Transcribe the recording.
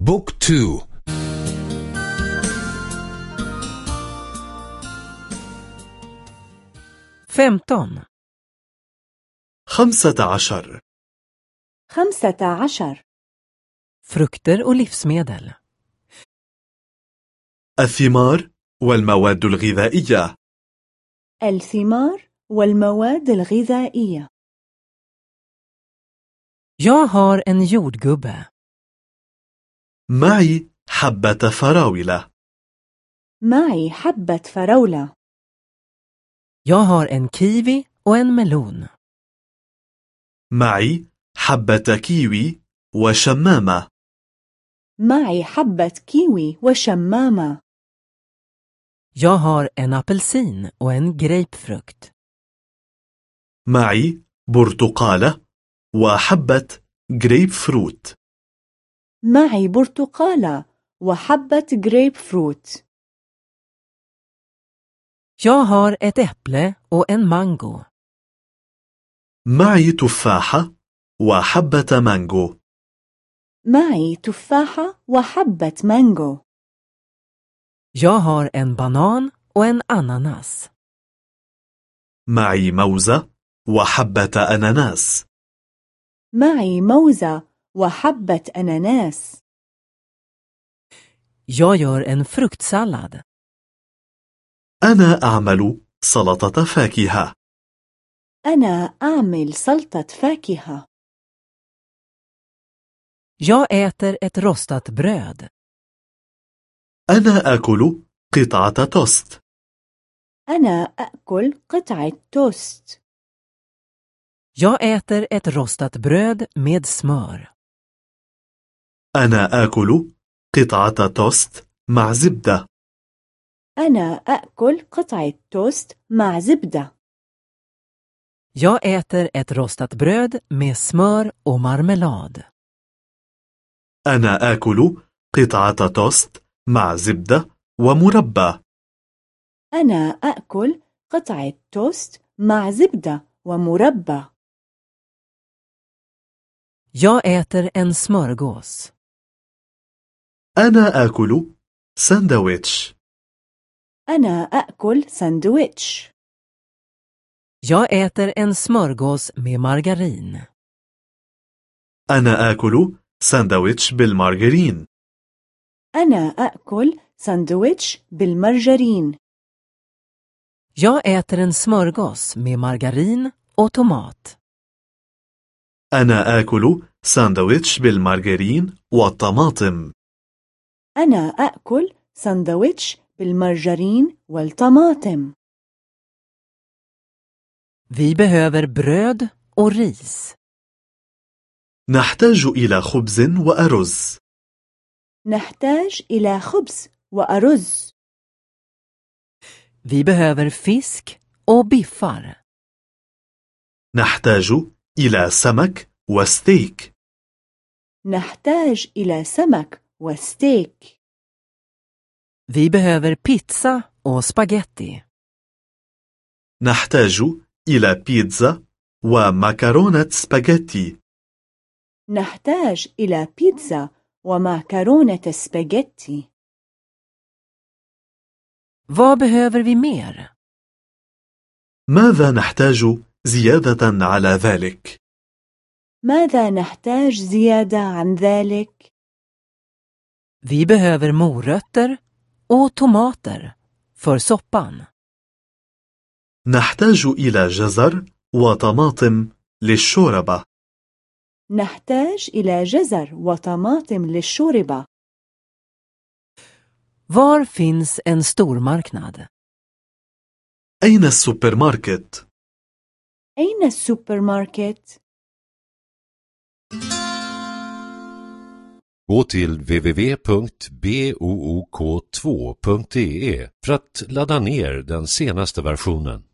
بوك تو. femton, خمسة عشر. خمسة عشر. och livsmedel, الثمار والمواد الغذائية. الثمار والمواد الغذائية. Jag har en jordgubbe. معي حبة فراولة. معي حبة فراولة. Jag har en kiwi och en melon. معي حبة كيوي وشمامة. معي حبة كيوي وشمامة. Jag har en apelsin och en grapefrukt. معي برتقالة وحبة جريب فروت معي برتقالة وحبة جريب فروت Jag har ett äpple och en mango. معي تفاحة وحبة مانجو معي تفاحة وحبة مانجو Jag har en banan och en ananas. معي موزة وحبة أناناس معي موزة وحبة أناناس Jag gör en fruktsallad. أنا أعمل سلطة فاكهة أنا أعمل سلطة فاكهة Jag äter ett rostat bröd. أنا آكل قطعة توست أنا أأكل قطعة توست Jag äter ett rostat bröd med smör. أنا آكل قطعة توست مع زبدة أنا أأكل قطعة توست مع زبدة Jag äter ett rostat bröd med smör och marmelad. أنا آكل قطعة توست مع زبدة ومربى أنا أأكل قطعة توست مع زبدة ومربى Jag äter en smörgås. أنا آكل ساندويتش. أنا أأكل ساندويتش. Jag äter en smörgås med margarin. أنا آكل ساندويتش بالمارغرين. أنا أأكل ساندويتش بالمرجرين. Jag äter en smörgås med margarin och tomat. أنا آكل ساندويتش بالمارغرين والطماطم. أنا أأكل ساندويتش بالمرجرين والطماطم Vi behöver bröd och ris. نحتاج إلى خبز وأرز نحتاج إلى خبز وأرز Vi behöver fisk och biffar. نحتاج إلى سمك وستيك نحتاج إلى سمك وستيك Vi behöver pizza och spaghetti. نحتاج إلى بيتزا ومكرونة سباجيتي نحتاج إلى بيتزا ومعكرونة سباجيتي Vad behöver vi mer? ماذا نحتاج زيادة على ذلك؟ ماذا نحتاج زيادة عن ذلك؟ Vi behöver morötter och tomater för soppan. نحتاج إلى جزر وطماطم للشوربة نحتاج إلى جزر وطماطم للشوربة Var finns en stormarknad? أين السوبر ماركت؟ أين السوبر Gå till www.book2.de för att ladda ner den senaste versionen.